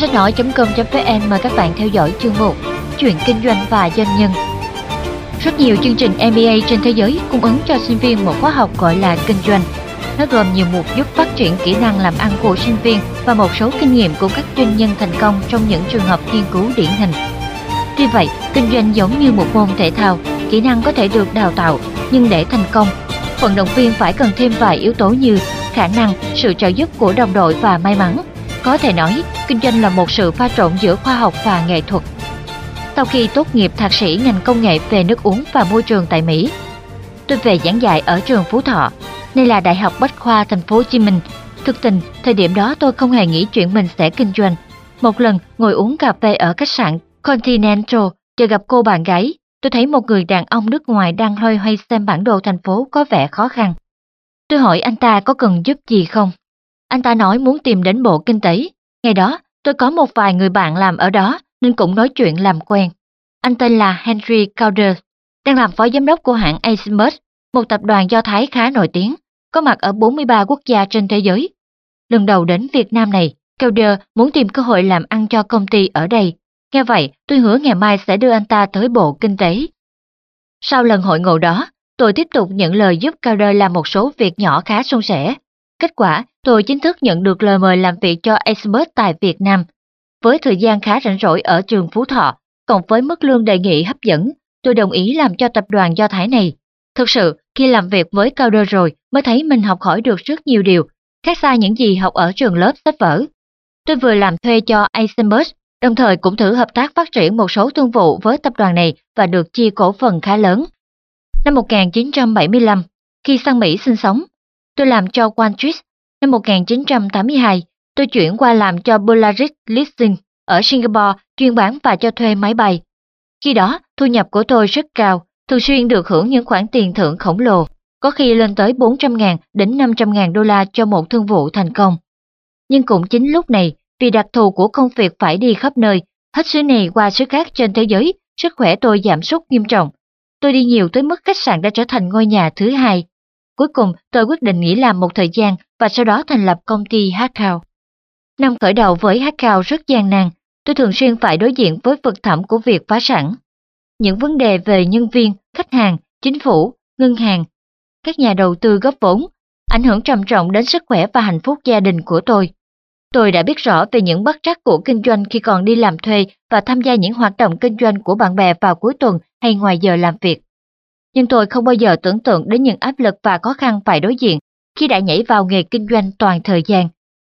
Sách nói.com.vn mời các bạn theo dõi chương mục Chuyện kinh doanh và doanh nhân. Rất nhiều chương trình MBA trên thế giới cung ứng cho sinh viên một khóa học gọi là kinh doanh. Nó gồm nhiều mục giúp phát triển kỹ năng làm ăn của sinh viên và một số kinh nghiệm của các doanh nhân thành công trong những trường hợp nghiên cứu điển hình. Tuy vậy, kinh doanh giống như một môn thể thao, kỹ năng có thể được đào tạo, nhưng để thành công, vận động viên phải cần thêm vài yếu tố như khả năng, sự trợ giúp của đồng đội và may mắn. Có thể nói, kinh doanh là một sự pha trộn giữa khoa học và nghệ thuật. Sau khi tốt nghiệp thạc sĩ ngành công nghệ về nước uống và môi trường tại Mỹ, tôi về giảng dạy ở trường Phú Thọ, nay là Đại học Bách khoa Thành phố Hồ Chí Minh. Thực tình, thời điểm đó tôi không hề nghĩ chuyện mình sẽ kinh doanh. Một lần ngồi uống cà phê ở khách sạn Continental, chờ gặp cô bạn gái, tôi thấy một người đàn ông nước ngoài đang loay hoay xem bản đồ thành phố có vẻ khó khăn. Tôi hỏi anh ta có cần giúp gì không? Anh ta nói muốn tìm đến bộ kinh tế. Ngày đó, tôi có một vài người bạn làm ở đó nên cũng nói chuyện làm quen. Anh tên là Henry Calder, đang làm phó giám đốc của hãng Asimus, một tập đoàn do Thái khá nổi tiếng, có mặt ở 43 quốc gia trên thế giới. Lần đầu đến Việt Nam này, Calder muốn tìm cơ hội làm ăn cho công ty ở đây. Nghe vậy, tôi hứa ngày mai sẽ đưa anh ta tới bộ kinh tế. Sau lần hội ngộ đó, tôi tiếp tục nhận lời giúp Calder làm một số việc nhỏ khá suôn sẻ. Kết quả, tôi chính thức nhận được lời mời làm việc cho Expert tại Việt Nam. Với thời gian khá rảnh rỗi ở trường Phú Thọ, cộng với mức lương đề nghị hấp dẫn, tôi đồng ý làm cho tập đoàn Do Thái này. Thực sự, khi làm việc với cao đơ rồi mới thấy mình học hỏi được rất nhiều điều, khác xa những gì học ở trường lớp sách vở. Tôi vừa làm thuê cho Eisenberg, đồng thời cũng thử hợp tác phát triển một số thương vụ với tập đoàn này và được chia cổ phần khá lớn. Năm 1975, khi sang Mỹ sinh sống, tôi làm cho Quantris. Năm 1982, tôi chuyển qua làm cho Polaris Leasing ở Singapore chuyên bán và cho thuê máy bay. Khi đó, thu nhập của tôi rất cao, thường xuyên được hưởng những khoản tiền thưởng khổng lồ, có khi lên tới 400.000 đến 500.000 đô la cho một thương vụ thành công. Nhưng cũng chính lúc này, vì đặc thù của công việc phải đi khắp nơi, hết xứ này qua xứ khác trên thế giới, sức khỏe tôi giảm sút nghiêm trọng. Tôi đi nhiều tới mức khách sạn đã trở thành ngôi nhà thứ hai. Cuối cùng, tôi quyết định nghỉ làm một thời gian và sau đó thành lập công ty Hackcow. Năm khởi đầu với Hackcow rất gian nan, tôi thường xuyên phải đối diện với vực thẳm của việc phá sản. Những vấn đề về nhân viên, khách hàng, chính phủ, ngân hàng, các nhà đầu tư góp vốn, ảnh hưởng trầm trọng đến sức khỏe và hạnh phúc gia đình của tôi. Tôi đã biết rõ về những bất trắc của kinh doanh khi còn đi làm thuê và tham gia những hoạt động kinh doanh của bạn bè vào cuối tuần hay ngoài giờ làm việc. Nhưng tôi không bao giờ tưởng tượng đến những áp lực và khó khăn phải đối diện khi đã nhảy vào nghề kinh doanh toàn thời gian.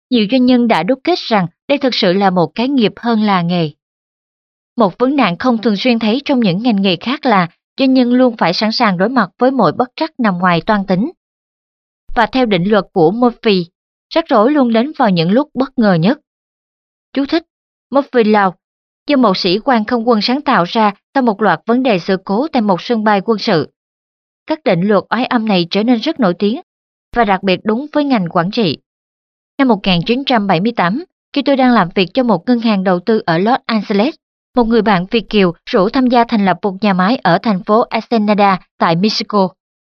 Nhiều doanh nhân đã đúc kết rằng đây thực sự là một cái nghiệp hơn là nghề. Một vấn nạn không thường xuyên thấy trong những ngành nghề khác là doanh nhân luôn phải sẵn sàng đối mặt với mọi bất trắc nằm ngoài toan tính. Và theo định luật của Murphy, rắc rối luôn đến vào những lúc bất ngờ nhất. Chú thích Murphy Law do một sĩ quan không quân sáng tạo ra sau một loạt vấn đề sự cố tại một sân bay quân sự. Các định luật oái âm này trở nên rất nổi tiếng và đặc biệt đúng với ngành quản trị. Năm 1978, khi tôi đang làm việc cho một ngân hàng đầu tư ở Los Angeles, một người bạn Việt Kiều rủ tham gia thành lập một nhà máy ở thành phố Ensenada tại Mexico.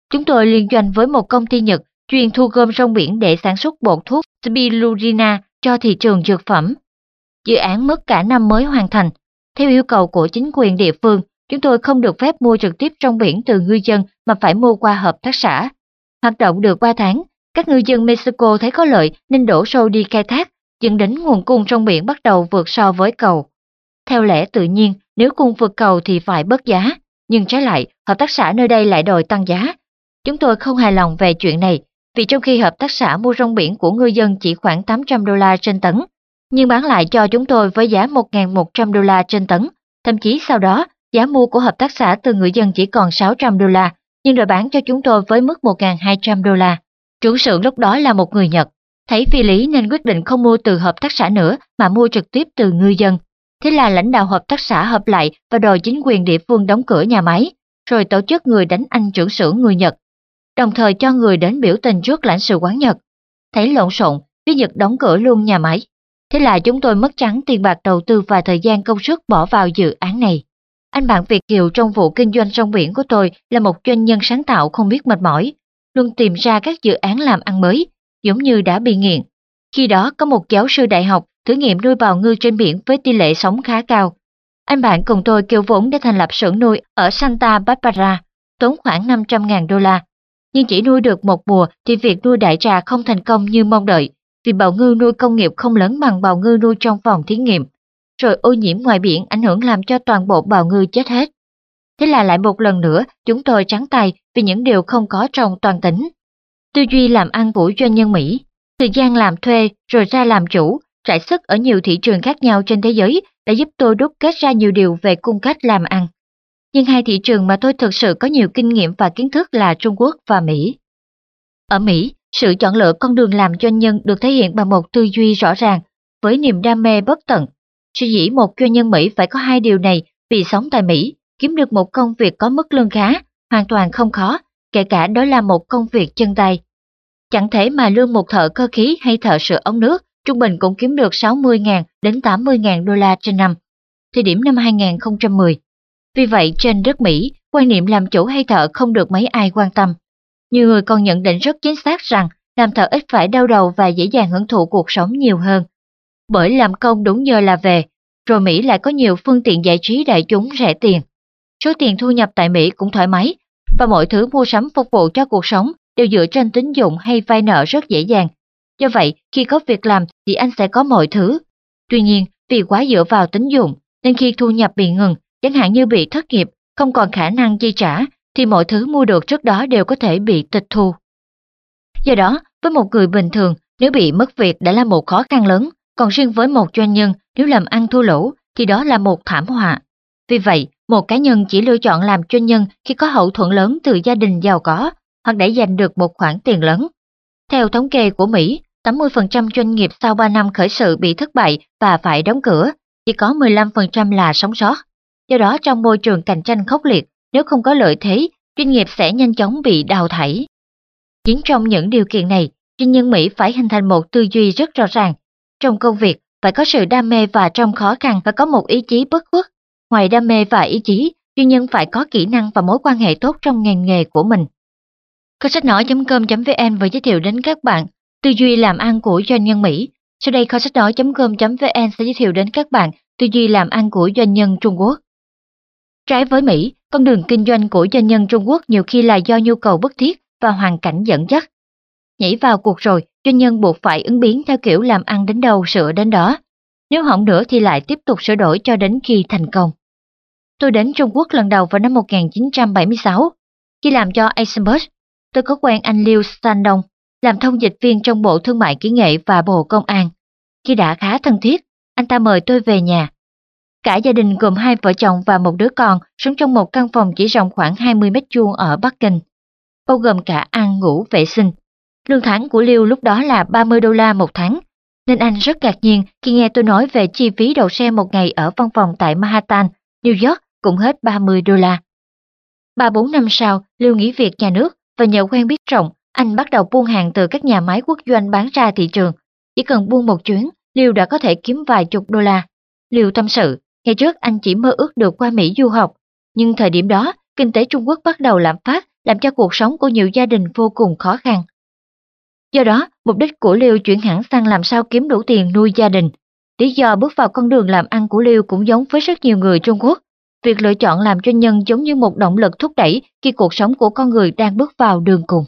Chúng tôi liên doanh với một công ty Nhật chuyên thu gom rong biển để sản xuất bột thuốc spirulina cho thị trường dược phẩm. Dự án mất cả năm mới hoàn thành. Theo yêu cầu của chính quyền địa phương, chúng tôi không được phép mua trực tiếp trong biển từ ngư dân mà phải mua qua hợp tác xã. Hoạt động được 3 tháng, các ngư dân Mexico thấy có lợi nên đổ sâu đi khai thác, dẫn đến nguồn cung trong biển bắt đầu vượt so với cầu. Theo lẽ tự nhiên, nếu cung vượt cầu thì phải bớt giá, nhưng trái lại, hợp tác xã nơi đây lại đòi tăng giá. Chúng tôi không hài lòng về chuyện này, vì trong khi hợp tác xã mua rong biển của ngư dân chỉ khoảng 800 đô la trên tấn, nhưng bán lại cho chúng tôi với giá 1.100 đô la trên tấn, thậm chí sau đó, giá mua của hợp tác xã từ người dân chỉ còn 600 đô la, nhưng rồi bán cho chúng tôi với mức 1.200 đô la. Chủ xưởng lúc đó là một người Nhật, thấy phi lý nên quyết định không mua từ hợp tác xã nữa mà mua trực tiếp từ ngư dân. Thế là lãnh đạo hợp tác xã hợp lại và đòi chính quyền địa phương đóng cửa nhà máy, rồi tổ chức người đánh anh trưởng xưởng người Nhật, đồng thời cho người đến biểu tình trước lãnh sự quán Nhật. Thấy lộn xộn, phía Nhật đóng cửa luôn nhà máy. Thế là chúng tôi mất trắng tiền bạc đầu tư và thời gian công sức bỏ vào dự án này. Anh bạn Việt Kiều trong vụ kinh doanh sông biển của tôi là một doanh nhân sáng tạo không biết mệt mỏi, luôn tìm ra các dự án làm ăn mới, giống như đã bị nghiện. Khi đó có một giáo sư đại học thử nghiệm nuôi bào ngư trên biển với tỷ lệ sống khá cao. Anh bạn cùng tôi kêu vốn để thành lập xưởng nuôi ở Santa Barbara, tốn khoảng 500.000 đô la. Nhưng chỉ nuôi được một mùa thì việc nuôi đại trà không thành công như mong đợi, vì bào ngư nuôi công nghiệp không lớn bằng bào ngư nuôi trong phòng thí nghiệm. Rồi ô nhiễm ngoài biển ảnh hưởng làm cho toàn bộ bào ngư chết hết. Thế là lại một lần nữa chúng tôi trắng tay vì những điều không có trong toàn tỉnh. Tư duy làm ăn của doanh nhân Mỹ, thời gian làm thuê rồi ra làm chủ, trải sức ở nhiều thị trường khác nhau trên thế giới đã giúp tôi đúc kết ra nhiều điều về cung cách làm ăn. Nhưng hai thị trường mà tôi thực sự có nhiều kinh nghiệm và kiến thức là Trung Quốc và Mỹ. Ở Mỹ, sự chọn lựa con đường làm doanh nhân được thể hiện bằng một tư duy rõ ràng, với niềm đam mê bất tận. Suy dĩ một doanh nhân Mỹ phải có hai điều này vì sống tại Mỹ, kiếm được một công việc có mức lương khá, hoàn toàn không khó, kể cả đó là một công việc chân tay. Chẳng thể mà lương một thợ cơ khí hay thợ sửa ống nước trung bình cũng kiếm được 60.000 đến 80.000 đô la trên năm, thời điểm năm 2010. Vì vậy trên đất Mỹ, quan niệm làm chủ hay thợ không được mấy ai quan tâm. Nhiều người còn nhận định rất chính xác rằng làm thợ ít phải đau đầu và dễ dàng hưởng thụ cuộc sống nhiều hơn. Bởi làm công đúng giờ là về, rồi Mỹ lại có nhiều phương tiện giải trí đại chúng rẻ tiền. Số tiền thu nhập tại Mỹ cũng thoải mái, và mọi thứ mua sắm phục vụ cho cuộc sống đều dựa trên tín dụng hay vay nợ rất dễ dàng. Do vậy, khi có việc làm thì anh sẽ có mọi thứ. Tuy nhiên, vì quá dựa vào tín dụng, nên khi thu nhập bị ngừng, chẳng hạn như bị thất nghiệp, không còn khả năng chi trả, thì mọi thứ mua được trước đó đều có thể bị tịch thu. Do đó, với một người bình thường, nếu bị mất việc đã là một khó khăn lớn, còn riêng với một doanh nhân, nếu làm ăn thua lỗ, thì đó là một thảm họa. Vì vậy, một cá nhân chỉ lựa chọn làm doanh nhân khi có hậu thuẫn lớn từ gia đình giàu có hoặc để giành được một khoản tiền lớn. Theo thống kê của Mỹ, 80% doanh nghiệp sau 3 năm khởi sự bị thất bại và phải đóng cửa, chỉ có 15% là sống sót. Do đó trong môi trường cạnh tranh khốc liệt, nếu không có lợi thế, doanh nghiệp sẽ nhanh chóng bị đào thải. Chính trong những điều kiện này, doanh nhân Mỹ phải hình thành một tư duy rất rõ ràng. Trong công việc, phải có sự đam mê và trong khó khăn phải có một ý chí bất khuất. Ngoài đam mê và ý chí, doanh nhân phải có kỹ năng và mối quan hệ tốt trong ngành nghề của mình. Cơ sách nói.com.vn vừa giới thiệu đến các bạn tư duy làm ăn của doanh nhân Mỹ. Sau đây kho sách nói.com.vn sẽ giới thiệu đến các bạn tư duy làm ăn của doanh nhân Trung Quốc. Trái với Mỹ, con đường kinh doanh của doanh nhân Trung Quốc nhiều khi là do nhu cầu bức thiết và hoàn cảnh dẫn dắt. Nhảy vào cuộc rồi, doanh nhân buộc phải ứng biến theo kiểu làm ăn đến đâu sửa đến đó. Nếu hỏng nữa thì lại tiếp tục sửa đổi cho đến khi thành công. Tôi đến Trung Quốc lần đầu vào năm 1976. Khi làm cho Eisenberg, tôi có quen anh Liu Sandong, làm thông dịch viên trong Bộ Thương mại Kỹ nghệ và Bộ Công an. Khi đã khá thân thiết, anh ta mời tôi về nhà. Cả gia đình gồm hai vợ chồng và một đứa con sống trong một căn phòng chỉ rộng khoảng 20 mét vuông ở Bắc Kinh, bao gồm cả ăn ngủ vệ sinh. Lương tháng của Liêu lúc đó là 30 đô la một tháng, nên anh rất ngạc nhiên khi nghe tôi nói về chi phí đậu xe một ngày ở văn phòng tại Manhattan, New York cũng hết 30 đô la. Ba bốn năm sau, Liêu nghỉ việc nhà nước và nhờ quen biết rộng, anh bắt đầu buôn hàng từ các nhà máy quốc doanh bán ra thị trường. Chỉ cần buôn một chuyến, Liêu đã có thể kiếm vài chục đô la. Liêu tâm sự, ngày trước anh chỉ mơ ước được qua Mỹ du học, nhưng thời điểm đó, kinh tế Trung Quốc bắt đầu lạm phát, làm cho cuộc sống của nhiều gia đình vô cùng khó khăn. Do đó, mục đích của Liêu chuyển hẳn sang làm sao kiếm đủ tiền nuôi gia đình. Lý do bước vào con đường làm ăn của Liêu cũng giống với rất nhiều người Trung Quốc. Việc lựa chọn làm doanh nhân giống như một động lực thúc đẩy khi cuộc sống của con người đang bước vào đường cùng.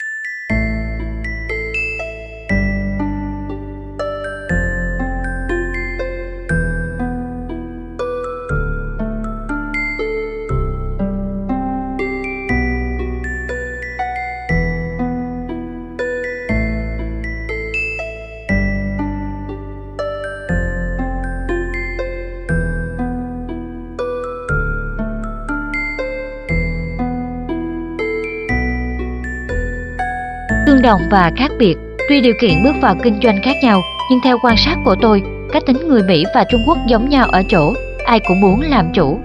Đồng và khác biệt. Tuy điều kiện bước vào kinh doanh khác nhau, nhưng theo quan sát của tôi, cách tính người Mỹ và Trung Quốc giống nhau ở chỗ, ai cũng muốn làm chủ.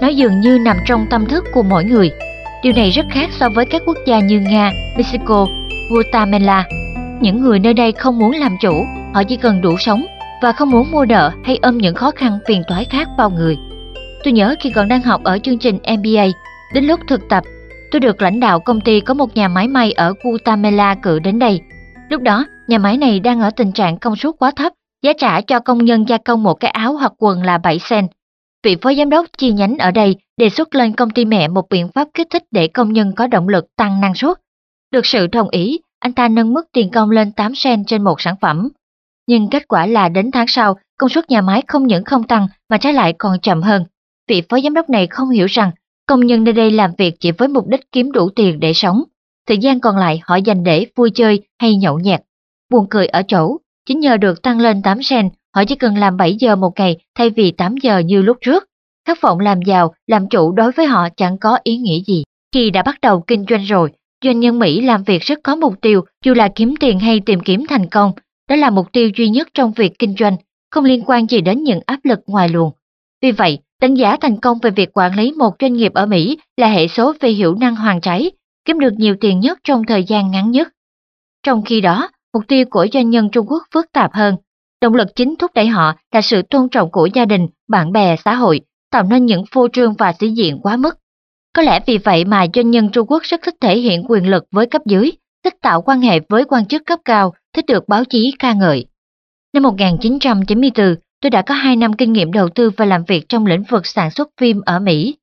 Nó dường như nằm trong tâm thức của mỗi người. Điều này rất khác so với các quốc gia như Nga, Mexico, Guatemala. Những người nơi đây không muốn làm chủ, họ chỉ cần đủ sống và không muốn mua nợ hay ôm những khó khăn phiền toái khác vào người. Tôi nhớ khi còn đang học ở chương trình MBA, đến lúc thực tập Tôi được lãnh đạo công ty có một nhà máy may ở Guatemala cử đến đây. Lúc đó, nhà máy này đang ở tình trạng công suất quá thấp, giá trả cho công nhân gia công một cái áo hoặc quần là 7 sen. Vị phó giám đốc chi nhánh ở đây đề xuất lên công ty mẹ một biện pháp kích thích để công nhân có động lực tăng năng suất. Được sự đồng ý, anh ta nâng mức tiền công lên 8 sen trên một sản phẩm. Nhưng kết quả là đến tháng sau, công suất nhà máy không những không tăng mà trái lại còn chậm hơn. Vị phó giám đốc này không hiểu rằng công nhân nơi đây làm việc chỉ với mục đích kiếm đủ tiền để sống. Thời gian còn lại họ dành để vui chơi hay nhậu nhẹt. Buồn cười ở chỗ, chính nhờ được tăng lên 8 sen, họ chỉ cần làm 7 giờ một ngày thay vì 8 giờ như lúc trước. Khát vọng làm giàu, làm chủ đối với họ chẳng có ý nghĩa gì. Khi đã bắt đầu kinh doanh rồi, doanh nhân Mỹ làm việc rất có mục tiêu, dù là kiếm tiền hay tìm kiếm thành công. Đó là mục tiêu duy nhất trong việc kinh doanh, không liên quan gì đến những áp lực ngoài luồng. Vì vậy, đánh giá thành công về việc quản lý một doanh nghiệp ở Mỹ là hệ số về hiệu năng hoàn trái, kiếm được nhiều tiền nhất trong thời gian ngắn nhất. Trong khi đó, mục tiêu của doanh nhân Trung Quốc phức tạp hơn. Động lực chính thúc đẩy họ là sự tôn trọng của gia đình, bạn bè, xã hội, tạo nên những phô trương và sĩ diện quá mức. Có lẽ vì vậy mà doanh nhân Trung Quốc rất thích thể hiện quyền lực với cấp dưới, thích tạo quan hệ với quan chức cấp cao, thích được báo chí ca ngợi. Năm 1994, tôi đã có 2 năm kinh nghiệm đầu tư và làm việc trong lĩnh vực sản xuất phim ở Mỹ.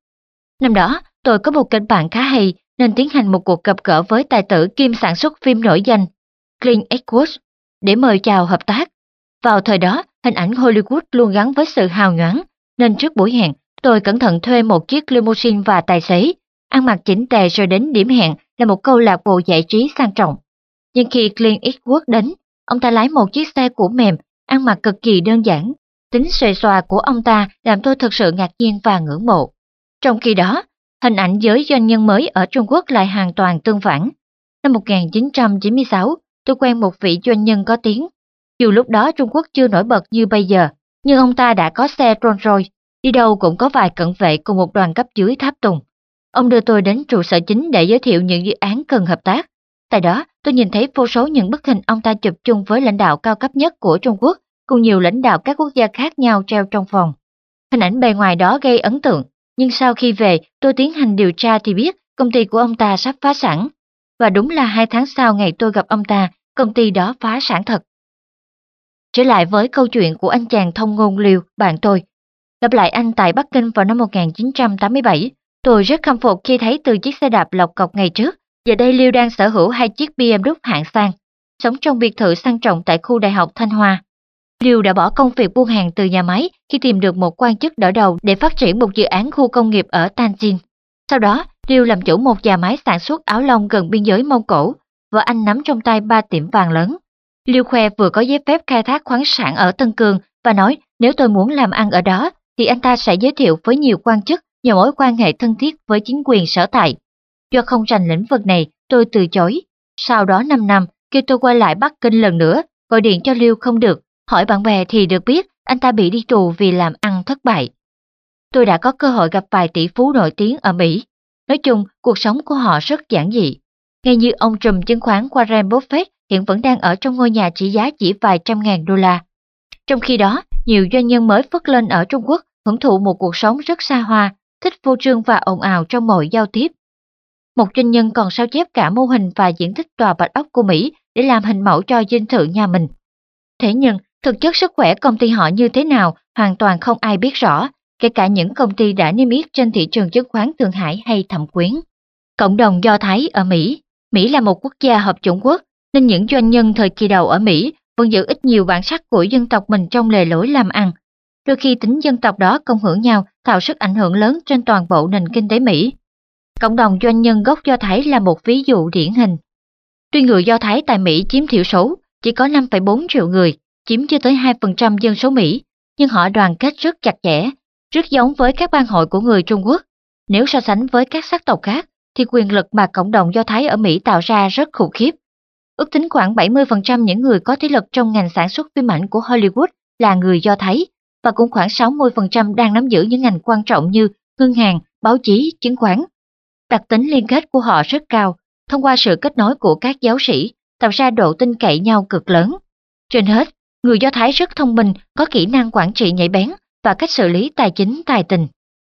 Năm đó, tôi có một kênh bạn khá hay nên tiến hành một cuộc gặp gỡ với tài tử kim sản xuất phim nổi danh Clint Eastwood để mời chào hợp tác. Vào thời đó, hình ảnh Hollywood luôn gắn với sự hào nhoáng, nên trước buổi hẹn, tôi cẩn thận thuê một chiếc limousine và tài xế, ăn mặc chỉnh tề rồi đến điểm hẹn là một câu lạc bộ giải trí sang trọng. Nhưng khi Clint Eastwood đến, ông ta lái một chiếc xe cũ mềm, ăn mặc cực kỳ đơn giản. Tính xòe xòa của ông ta làm tôi thực sự ngạc nhiên và ngưỡng mộ. Trong khi đó, hình ảnh giới doanh nhân mới ở Trung Quốc lại hoàn toàn tương phản. Năm 1996, tôi quen một vị doanh nhân có tiếng. Dù lúc đó Trung Quốc chưa nổi bật như bây giờ, nhưng ông ta đã có xe Rolls Royce, đi đâu cũng có vài cận vệ cùng một đoàn cấp dưới tháp tùng. Ông đưa tôi đến trụ sở chính để giới thiệu những dự án cần hợp tác. Tại đó, tôi nhìn thấy vô số những bức hình ông ta chụp chung với lãnh đạo cao cấp nhất của Trung Quốc, cùng nhiều lãnh đạo các quốc gia khác nhau treo trong phòng. Hình ảnh bề ngoài đó gây ấn tượng, nhưng sau khi về, tôi tiến hành điều tra thì biết công ty của ông ta sắp phá sản. Và đúng là hai tháng sau ngày tôi gặp ông ta, công ty đó phá sản thật. Trở lại với câu chuyện của anh chàng thông ngôn liều, bạn tôi. Gặp lại anh tại Bắc Kinh vào năm 1987, tôi rất khâm phục khi thấy từ chiếc xe đạp lọc cọc ngày trước, giờ đây Liêu đang sở hữu hai chiếc BMW hạng sang, sống trong biệt thự sang trọng tại khu đại học Thanh Hoa. Liêu đã bỏ công việc buôn hàng từ nhà máy khi tìm được một quan chức đỡ đầu để phát triển một dự án khu công nghiệp ở Tanjin. Sau đó, Liêu làm chủ một nhà máy sản xuất áo lông gần biên giới Mông Cổ, và anh nắm trong tay ba tiệm vàng lớn. Liêu khoe vừa có giấy phép khai thác khoáng sản ở Tân Cương và nói nếu tôi muốn làm ăn ở đó thì anh ta sẽ giới thiệu với nhiều quan chức nhờ mối quan hệ thân thiết với chính quyền sở tại. Do không rành lĩnh vực này, tôi từ chối. Sau đó 5 năm, kêu tôi quay lại Bắc Kinh lần nữa, gọi điện cho Liêu không được, hỏi bạn bè thì được biết anh ta bị đi tù vì làm ăn thất bại. Tôi đã có cơ hội gặp vài tỷ phú nổi tiếng ở Mỹ. Nói chung, cuộc sống của họ rất giản dị. Ngay như ông trùm chứng khoán Warren Buffett hiện vẫn đang ở trong ngôi nhà trị giá chỉ vài trăm ngàn đô la. Trong khi đó, nhiều doanh nhân mới phất lên ở Trung Quốc hưởng thụ một cuộc sống rất xa hoa, thích vô trương và ồn ào trong mọi giao tiếp. Một doanh nhân còn sao chép cả mô hình và diện tích tòa bạch ốc của Mỹ để làm hình mẫu cho dinh thự nhà mình. Thế nhưng, thực chất sức khỏe công ty họ như thế nào hoàn toàn không ai biết rõ, kể cả những công ty đã niêm yết trên thị trường chứng khoán Thượng Hải hay Thẩm Quyến. Cộng đồng Do Thái ở Mỹ Mỹ là một quốc gia hợp chủng quốc, nên những doanh nhân thời kỳ đầu ở Mỹ vẫn giữ ít nhiều bản sắc của dân tộc mình trong lề lối làm ăn. Đôi khi tính dân tộc đó công hưởng nhau tạo sức ảnh hưởng lớn trên toàn bộ nền kinh tế Mỹ. Cộng đồng doanh nhân gốc Do Thái là một ví dụ điển hình. Tuy người Do Thái tại Mỹ chiếm thiểu số, chỉ có 5,4 triệu người, chiếm chưa tới 2% dân số Mỹ, nhưng họ đoàn kết rất chặt chẽ, rất giống với các bang hội của người Trung Quốc. Nếu so sánh với các sắc tộc khác, thì quyền lực mà cộng đồng Do Thái ở Mỹ tạo ra rất khủng khiếp. Ước tính khoảng 70% những người có thế lực trong ngành sản xuất phim ảnh của Hollywood là người Do Thái, và cũng khoảng 60% đang nắm giữ những ngành quan trọng như ngân hàng, báo chí, chứng khoán. Đặc tính liên kết của họ rất cao, thông qua sự kết nối của các giáo sĩ, tạo ra độ tin cậy nhau cực lớn. Trên hết, người Do Thái rất thông minh, có kỹ năng quản trị nhạy bén và cách xử lý tài chính tài tình.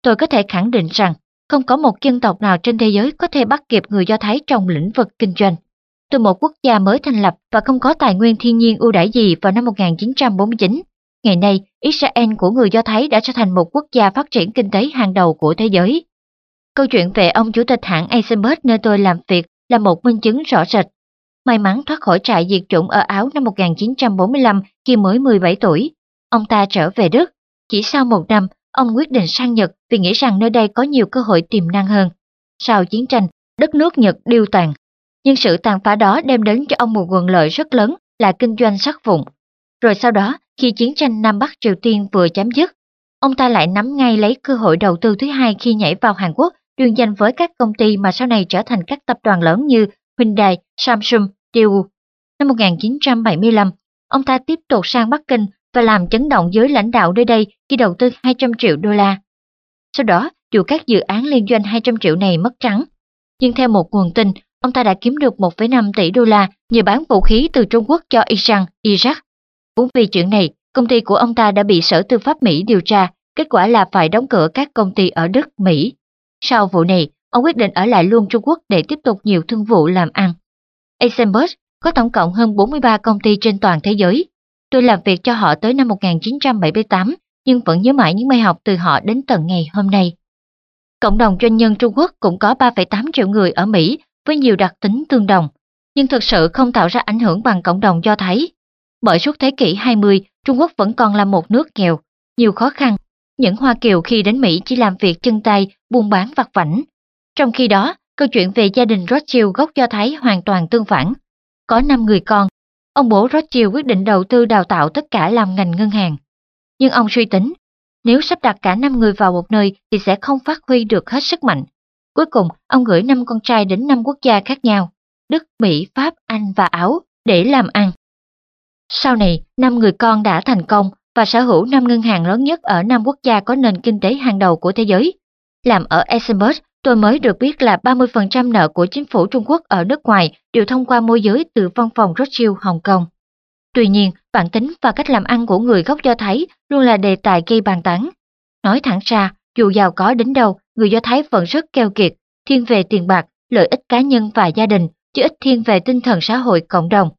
Tôi có thể khẳng định rằng không có một dân tộc nào trên thế giới có thể bắt kịp người Do Thái trong lĩnh vực kinh doanh. từ một quốc gia mới thành lập và không có tài nguyên thiên nhiên ưu đãi gì vào năm 1949. Ngày nay, Israel của người Do Thái đã trở thành một quốc gia phát triển kinh tế hàng đầu của thế giới. Câu chuyện về ông chủ tịch hãng Eisenberg nơi tôi làm việc là một minh chứng rõ rệt. May mắn thoát khỏi trại diệt chủng ở Áo năm 1945 khi mới 17 tuổi. Ông ta trở về Đức. Chỉ sau một năm, ông quyết định sang Nhật vì nghĩ rằng nơi đây có nhiều cơ hội tiềm năng hơn. Sau chiến tranh, đất nước Nhật điêu tàn. Nhưng sự tàn phá đó đem đến cho ông một nguồn lợi rất lớn là kinh doanh sắt vụn. Rồi sau đó, khi chiến tranh Nam Bắc Triều Tiên vừa chấm dứt, ông ta lại nắm ngay lấy cơ hội đầu tư thứ hai khi nhảy vào Hàn Quốc đương danh với các công ty mà sau này trở thành các tập đoàn lớn như Hyundai, Samsung, Daewoo. Năm 1975, ông ta tiếp tục sang Bắc Kinh và làm chấn động giới lãnh đạo nơi đây khi đầu tư 200 triệu đô la. Sau đó, dù các dự án liên doanh 200 triệu này mất trắng, nhưng theo một nguồn tin, ông ta đã kiếm được 1,5 tỷ đô la nhờ bán vũ khí từ Trung Quốc cho Iran, Iraq. Cũng vì chuyện này, công ty của ông ta đã bị Sở Tư pháp Mỹ điều tra, kết quả là phải đóng cửa các công ty ở Đức, Mỹ. Sau vụ này, ông quyết định ở lại luôn Trung Quốc để tiếp tục nhiều thương vụ làm ăn. Eisenberg có tổng cộng hơn 43 công ty trên toàn thế giới. Tôi làm việc cho họ tới năm 1978, nhưng vẫn nhớ mãi những bài học từ họ đến tận ngày hôm nay. Cộng đồng doanh nhân Trung Quốc cũng có 3,8 triệu người ở Mỹ với nhiều đặc tính tương đồng, nhưng thực sự không tạo ra ảnh hưởng bằng cộng đồng Do Thái. Bởi suốt thế kỷ 20, Trung Quốc vẫn còn là một nước nghèo, nhiều khó khăn. Những Hoa Kiều khi đến Mỹ chỉ làm việc chân tay, buôn bán vặt vảnh. Trong khi đó, câu chuyện về gia đình Rothschild gốc Do Thái hoàn toàn tương phản. Có 5 người con, ông bố Rothschild quyết định đầu tư đào tạo tất cả làm ngành ngân hàng. Nhưng ông suy tính, nếu sắp đặt cả 5 người vào một nơi thì sẽ không phát huy được hết sức mạnh. Cuối cùng, ông gửi 5 con trai đến 5 quốc gia khác nhau, Đức, Mỹ, Pháp, Anh và Áo, để làm ăn. Sau này, 5 người con đã thành công và sở hữu 5 ngân hàng lớn nhất ở 5 quốc gia có nền kinh tế hàng đầu của thế giới. Làm ở Eisenberg, tôi mới được biết là 30% nợ của chính phủ Trung Quốc ở nước ngoài đều thông qua môi giới từ văn phòng Rothschild Hồng Kông. Tuy nhiên, bản tính và cách làm ăn của người gốc Do Thái luôn là đề tài gây bàn tán. Nói thẳng ra, dù giàu có đến đâu, người Do Thái vẫn rất keo kiệt, thiên về tiền bạc, lợi ích cá nhân và gia đình, chứ ít thiên về tinh thần xã hội cộng đồng.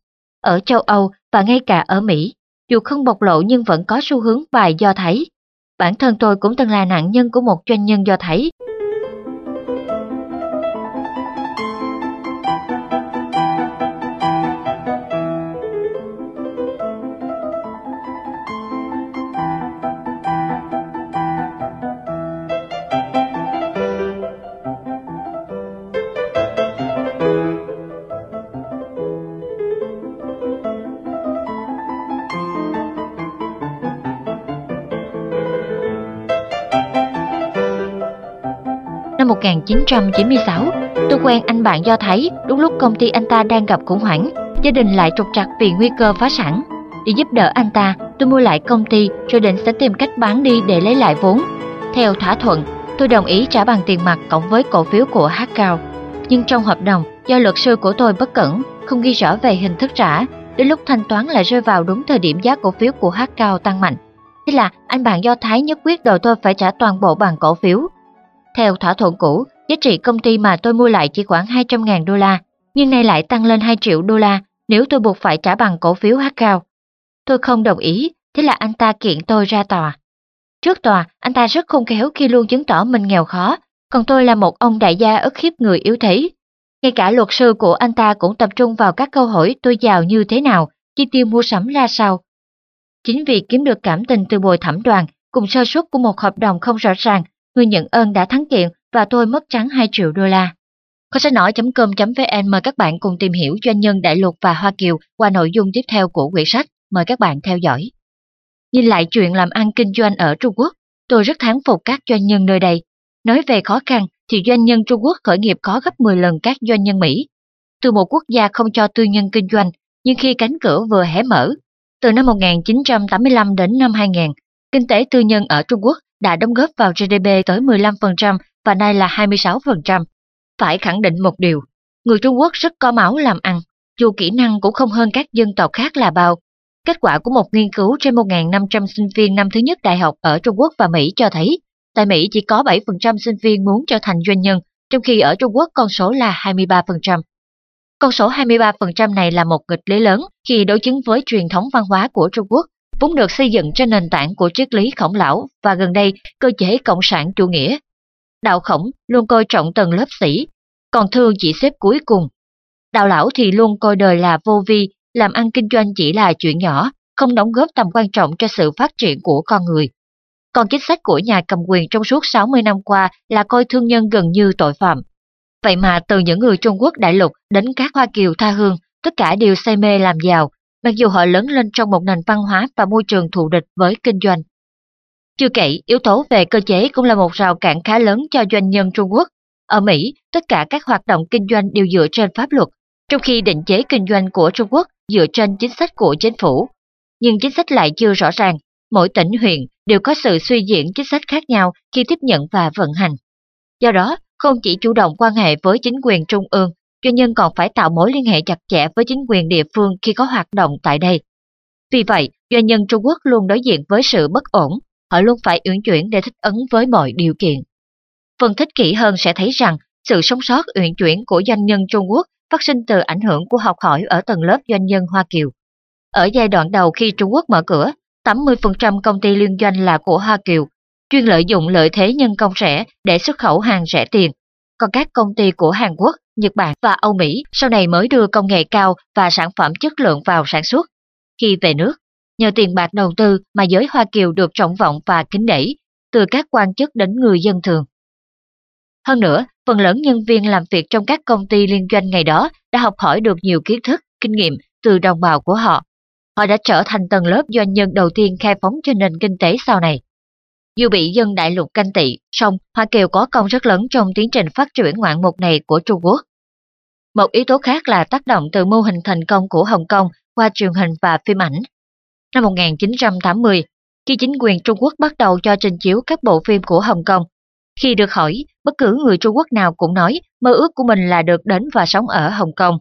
Ở châu Âu và ngay cả ở Mỹ, dù không bộc lộ nhưng vẫn có xu hướng bài Do Thái. Bản thân tôi cũng từng là nạn nhân của một doanh nhân Do Thái. 1996, tôi quen anh bạn Do Thái đúng lúc công ty anh ta đang gặp khủng hoảng, gia đình lại trục trặc vì nguy cơ phá sản. Để giúp đỡ anh ta, tôi mua lại công ty rồi định sẽ tìm cách bán đi để lấy lại vốn. Theo thỏa thuận, tôi đồng ý trả bằng tiền mặt cộng với cổ phiếu của Hackao. Nhưng trong hợp đồng, do luật sư của tôi bất cẩn, không ghi rõ về hình thức trả, đến lúc thanh toán lại rơi vào đúng thời điểm giá cổ phiếu của Hackao tăng mạnh. Thế là anh bạn Do Thái nhất quyết đòi tôi phải trả toàn bộ bằng cổ phiếu, theo thỏa thuận cũ, giá trị công ty mà tôi mua lại chỉ khoảng 200.000 đô la, nhưng nay lại tăng lên 2 triệu đô la nếu tôi buộc phải trả bằng cổ phiếu hát cao. Tôi không đồng ý, thế là anh ta kiện tôi ra tòa. Trước tòa, anh ta rất khôn khéo khi luôn chứng tỏ mình nghèo khó, còn tôi là một ông đại gia ức hiếp người yếu thế. Ngay cả luật sư của anh ta cũng tập trung vào các câu hỏi tôi giàu như thế nào, chi tiêu mua sắm ra sao. Chính vì kiếm được cảm tình từ bồi thẩm đoàn cùng sơ suất của một hợp đồng không rõ ràng người nhận ơn đã thắng kiện và tôi mất trắng 2 triệu đô la. Kho sách nói.com.vn mời các bạn cùng tìm hiểu doanh nhân Đại Lục và Hoa Kiều qua nội dung tiếp theo của quyển sách. Mời các bạn theo dõi. Nhìn lại chuyện làm ăn kinh doanh ở Trung Quốc, tôi rất thán phục các doanh nhân nơi đây. Nói về khó khăn thì doanh nhân Trung Quốc khởi nghiệp có gấp 10 lần các doanh nhân Mỹ. Từ một quốc gia không cho tư nhân kinh doanh, nhưng khi cánh cửa vừa hé mở, từ năm 1985 đến năm 2000, kinh tế tư nhân ở Trung Quốc đã đóng góp vào GDP tới 15% và nay là 26%. Phải khẳng định một điều, người Trung Quốc rất có máu làm ăn, dù kỹ năng cũng không hơn các dân tộc khác là bao. Kết quả của một nghiên cứu trên 1.500 sinh viên năm thứ nhất đại học ở Trung Quốc và Mỹ cho thấy, tại Mỹ chỉ có 7% sinh viên muốn trở thành doanh nhân, trong khi ở Trung Quốc con số là 23%. Con số 23% này là một nghịch lý lớn khi đối chứng với truyền thống văn hóa của Trung Quốc, vốn được xây dựng trên nền tảng của triết lý khổng lão và gần đây cơ chế cộng sản chủ nghĩa. Đạo khổng luôn coi trọng tầng lớp sĩ, còn thương chỉ xếp cuối cùng. Đạo lão thì luôn coi đời là vô vi, làm ăn kinh doanh chỉ là chuyện nhỏ, không đóng góp tầm quan trọng cho sự phát triển của con người. Còn chính sách của nhà cầm quyền trong suốt 60 năm qua là coi thương nhân gần như tội phạm. Vậy mà từ những người Trung Quốc đại lục đến các Hoa Kiều tha hương, tất cả đều say mê làm giàu, mặc dù họ lớn lên trong một nền văn hóa và môi trường thù địch với kinh doanh. Chưa kể, yếu tố về cơ chế cũng là một rào cản khá lớn cho doanh nhân Trung Quốc. Ở Mỹ, tất cả các hoạt động kinh doanh đều dựa trên pháp luật, trong khi định chế kinh doanh của Trung Quốc dựa trên chính sách của chính phủ. Nhưng chính sách lại chưa rõ ràng, mỗi tỉnh huyện đều có sự suy diễn chính sách khác nhau khi tiếp nhận và vận hành. Do đó, không chỉ chủ động quan hệ với chính quyền trung ương, doanh nhân còn phải tạo mối liên hệ chặt chẽ với chính quyền địa phương khi có hoạt động tại đây. Vì vậy, doanh nhân Trung Quốc luôn đối diện với sự bất ổn, họ luôn phải uyển chuyển để thích ứng với mọi điều kiện. Phân tích kỹ hơn sẽ thấy rằng sự sống sót uyển chuyển của doanh nhân Trung Quốc phát sinh từ ảnh hưởng của học hỏi ở tầng lớp doanh nhân Hoa Kiều. Ở giai đoạn đầu khi Trung Quốc mở cửa, 80% công ty liên doanh là của Hoa Kiều, chuyên lợi dụng lợi thế nhân công rẻ để xuất khẩu hàng rẻ tiền. Còn các công ty của Hàn Quốc, Nhật Bản và Âu Mỹ sau này mới đưa công nghệ cao và sản phẩm chất lượng vào sản xuất. Khi về nước, nhờ tiền bạc đầu tư mà giới Hoa Kiều được trọng vọng và kính nể, từ các quan chức đến người dân thường. Hơn nữa, phần lớn nhân viên làm việc trong các công ty liên doanh ngày đó đã học hỏi được nhiều kiến thức, kinh nghiệm từ đồng bào của họ. Họ đã trở thành tầng lớp doanh nhân đầu tiên khai phóng cho nền kinh tế sau này. Dù bị dân đại lục canh tị, song Hoa Kiều có công rất lớn trong tiến trình phát triển ngoạn mục này của Trung Quốc. Một yếu tố khác là tác động từ mô hình thành công của Hồng Kông qua truyền hình và phim ảnh. Năm 1980, khi chính quyền Trung Quốc bắt đầu cho trình chiếu các bộ phim của Hồng Kông, khi được hỏi, bất cứ người Trung Quốc nào cũng nói mơ ước của mình là được đến và sống ở Hồng Kông.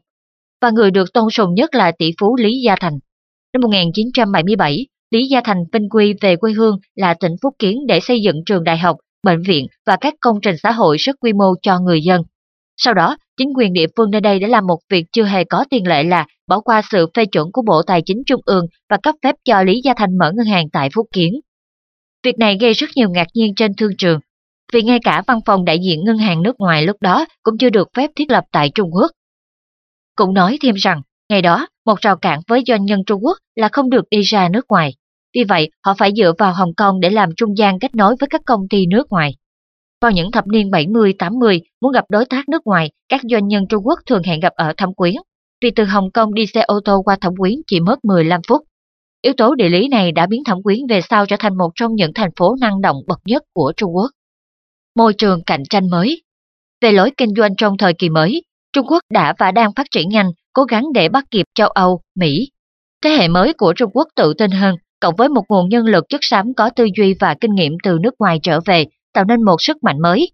Và người được tôn sùng nhất là tỷ phú Lý Gia Thành. Năm 1977, Lý Gia Thành vinh quy về quê hương là tỉnh Phúc Kiến để xây dựng trường đại học, bệnh viện và các công trình xã hội rất quy mô cho người dân. Sau đó, chính quyền địa phương nơi đây đã làm một việc chưa hề có tiền lệ là bỏ qua sự phê chuẩn của Bộ Tài chính Trung ương và cấp phép cho Lý Gia Thành mở ngân hàng tại Phúc Kiến. Việc này gây rất nhiều ngạc nhiên trên thương trường, vì ngay cả văn phòng đại diện ngân hàng nước ngoài lúc đó cũng chưa được phép thiết lập tại Trung Quốc. Cũng nói thêm rằng, ngày đó, một rào cản với doanh nhân Trung Quốc là không được đi ra nước ngoài. Vì vậy, họ phải dựa vào Hồng Kông để làm trung gian kết nối với các công ty nước ngoài. Vào những thập niên 70-80, muốn gặp đối tác nước ngoài, các doanh nhân Trung Quốc thường hẹn gặp ở Thẩm Quyến, vì từ Hồng Kông đi xe ô tô qua Thẩm Quyến chỉ mất 15 phút. Yếu tố địa lý này đã biến Thẩm Quyến về sau trở thành một trong những thành phố năng động bậc nhất của Trung Quốc. Môi trường cạnh tranh mới Về lối kinh doanh trong thời kỳ mới, Trung Quốc đã và đang phát triển nhanh, cố gắng để bắt kịp châu Âu, Mỹ. Thế hệ mới của Trung Quốc tự tin hơn, cộng với một nguồn nhân lực chất xám có tư duy và kinh nghiệm từ nước ngoài trở về, tạo nên một sức mạnh mới.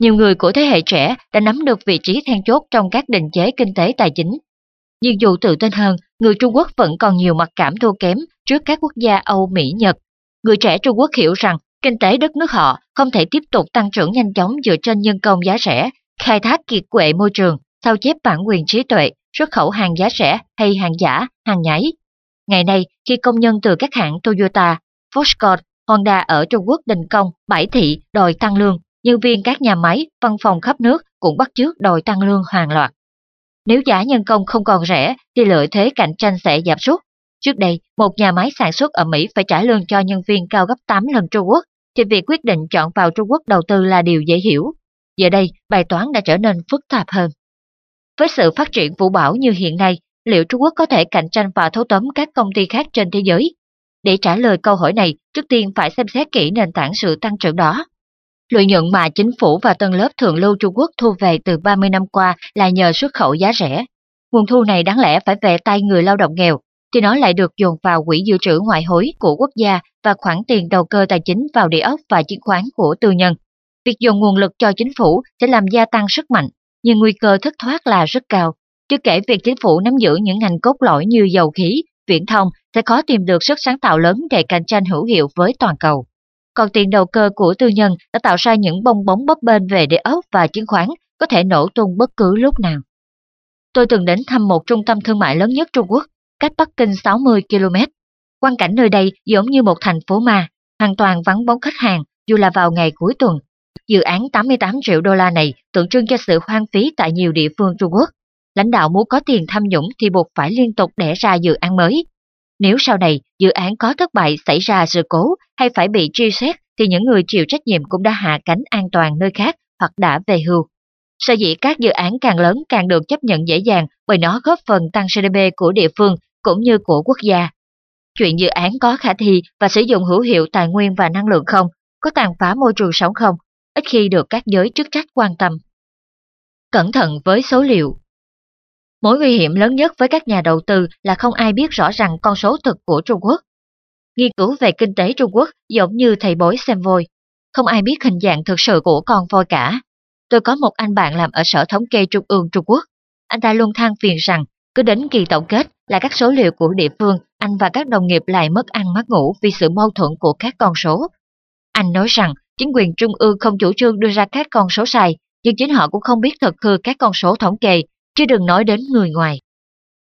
Nhiều người của thế hệ trẻ đã nắm được vị trí then chốt trong các định chế kinh tế tài chính. Nhưng dù tự tin hơn, người Trung Quốc vẫn còn nhiều mặc cảm thua kém trước các quốc gia Âu, Mỹ, Nhật. Người trẻ Trung Quốc hiểu rằng kinh tế đất nước họ không thể tiếp tục tăng trưởng nhanh chóng dựa trên nhân công giá rẻ, khai thác kiệt quệ môi trường, sao chép bản quyền trí tuệ, xuất khẩu hàng giá rẻ hay hàng giả, hàng nhái. Ngày nay, khi công nhân từ các hãng Toyota, Foxconn, Honda ở Trung Quốc đình công, bãi thị đòi tăng lương, nhân viên các nhà máy, văn phòng khắp nước cũng bắt chước đòi tăng lương hoàn loạt. Nếu giá nhân công không còn rẻ thì lợi thế cạnh tranh sẽ giảm sút. Trước đây, một nhà máy sản xuất ở Mỹ phải trả lương cho nhân viên cao gấp 8 lần Trung Quốc, thì việc quyết định chọn vào Trung Quốc đầu tư là điều dễ hiểu. Giờ đây, bài toán đã trở nên phức tạp hơn. Với sự phát triển vũ bão như hiện nay, liệu Trung Quốc có thể cạnh tranh và thâu tóm các công ty khác trên thế giới? Để trả lời câu hỏi này, trước tiên phải xem xét kỹ nền tảng sự tăng trưởng đó. Lợi nhuận mà chính phủ và tầng lớp thượng lưu Trung Quốc thu về từ 30 năm qua là nhờ xuất khẩu giá rẻ. Nguồn thu này đáng lẽ phải về tay người lao động nghèo, thì nó lại được dồn vào quỹ dự trữ ngoại hối của quốc gia và khoản tiền đầu cơ tài chính vào địa ốc và chứng khoán của tư nhân. Việc dồn nguồn lực cho chính phủ sẽ làm gia tăng sức mạnh, nhưng nguy cơ thất thoát là rất cao. Chưa kể việc chính phủ nắm giữ những ngành cốt lõi như dầu khí, viễn thông sẽ khó tìm được sức sáng tạo lớn để cạnh tranh hữu hiệu với toàn cầu. Còn tiền đầu cơ của tư nhân đã tạo ra những bong bóng bấp bênh về địa ốc và chứng khoán có thể nổ tung bất cứ lúc nào. tôi từng đến thăm một trung tâm thương mại lớn nhất Trung Quốc, cách Bắc Kinh 60 km. Quan cảnh nơi đây giống như một thành phố ma, hoàn toàn vắng bóng khách hàng dù là vào ngày cuối tuần. Dự án 88 triệu đô la này tượng trưng cho sự hoang phí tại nhiều địa phương Trung Quốc. Lãnh đạo muốn có tiền tham nhũng thì buộc phải liên tục đẻ ra dự án mới. Nếu sau này dự án có thất bại xảy ra sự cố hay phải bị truy xét thì những người chịu trách nhiệm cũng đã hạ cánh an toàn nơi khác hoặc đã về hưu. Sở dĩ các dự án càng lớn càng được chấp nhận dễ dàng bởi nó góp phần tăng GDP của địa phương cũng như của quốc gia. Chuyện dự án có khả thi và sử dụng hữu hiệu tài nguyên và năng lượng không, có tàn phá môi trường sống không, ít khi được các giới chức trách quan tâm. Cẩn thận với số liệu Mối nguy hiểm lớn nhất với các nhà đầu tư là không ai biết rõ ràng con số thực của Trung Quốc. Nghiên cứu về kinh tế Trung Quốc giống như thầy bối xem voi, không ai biết hình dạng thực sự của con voi cả. Tôi có một anh bạn làm ở Sở Thống kê Trung ương Trung Quốc. Anh ta luôn than phiền rằng cứ đến kỳ tổng kết là các số liệu của địa phương, anh và các đồng nghiệp lại mất ăn mất ngủ vì sự mâu thuẫn của các con số. Anh nói rằng chính quyền Trung ương không chủ trương đưa ra các con số sai, nhưng chính họ cũng không biết thật hư các con số thống kê, chứ đừng nói đến người ngoài.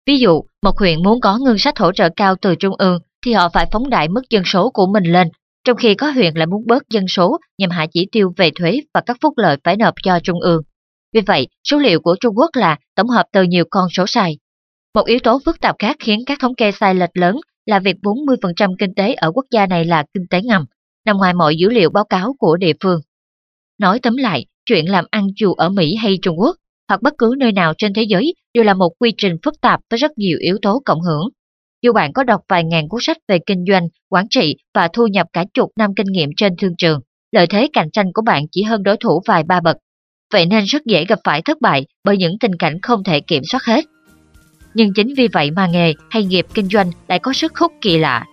Ví dụ, một huyện muốn có ngân sách hỗ trợ cao từ Trung ương thì họ phải phóng đại mức dân số của mình lên trong khi có huyện lại muốn bớt dân số nhằm hạ chỉ tiêu về thuế và các phúc lợi phải nộp cho Trung ương. Vì vậy, số liệu của Trung Quốc là tổng hợp từ nhiều con số sai. Một yếu tố phức tạp khác khiến các thống kê sai lệch lớn là việc 40% kinh tế ở quốc gia này là kinh tế ngầm, nằm ngoài mọi dữ liệu báo cáo của địa phương. Nói tóm lại, chuyện làm ăn dù ở Mỹ hay Trung Quốc, hoặc bất cứ nơi nào trên thế giới đều là một quy trình phức tạp với rất nhiều yếu tố cộng hưởng. Dù bạn có đọc vài ngàn cuốn sách về kinh doanh, quản trị và thu nhập cả chục năm kinh nghiệm trên thương trường, lợi thế cạnh tranh của bạn chỉ hơn đối thủ vài ba bậc. Vậy nên rất dễ gặp phải thất bại bởi những tình cảnh không thể kiểm soát hết. Nhưng chính vì vậy mà nghề hay nghiệp kinh doanh lại có sức hút kỳ lạ.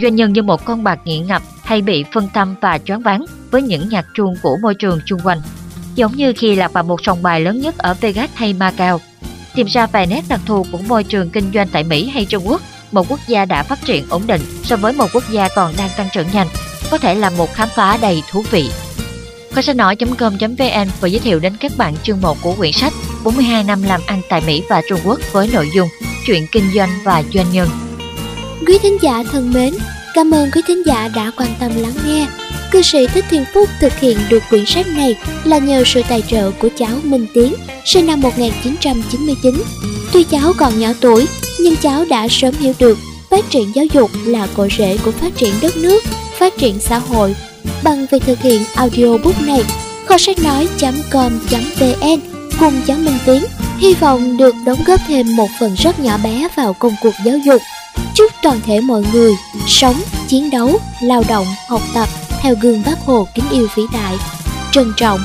Doanh nhân như một con bạc nghiện ngập hay bị phân tâm và choáng váng với những nhạc chuông của môi trường chung quanh. Giống như khi lạc vào một sòng bài lớn nhất ở Vegas hay Macau, tìm ra vài nét đặc thù của môi trường kinh doanh tại Mỹ hay Trung Quốc, một quốc gia đã phát triển ổn định so với một quốc gia còn đang tăng trưởng nhanh, có thể là một khám phá đầy thú vị. Kho sách nói.com.vn vừa giới thiệu đến các bạn chương 1 của quyển sách 42 năm làm ăn tại Mỹ và Trung Quốc với nội dung chuyện kinh doanh và doanh nhân. Quý thính giả thân mến, cảm ơn quý thính giả đã quan tâm lắng nghe. Cư sĩ Thích Thiên Phúc thực hiện được quyển sách này là nhờ sự tài trợ của cháu Minh Tiến, sinh năm 1999. Tuy cháu còn nhỏ tuổi, nhưng cháu đã sớm hiểu được phát triển giáo dục là cội rễ của phát triển đất nước, phát triển xã hội. Bằng việc thực hiện audiobook này, kho sách nói.com.vn cùng cháu Minh Tiến hy vọng được đóng góp thêm một phần rất nhỏ bé vào công cuộc giáo dục. Chúc toàn thể mọi người sống, chiến đấu, lao động, học tập theo gương bác Hồ kính yêu vĩ đại. Trân trọng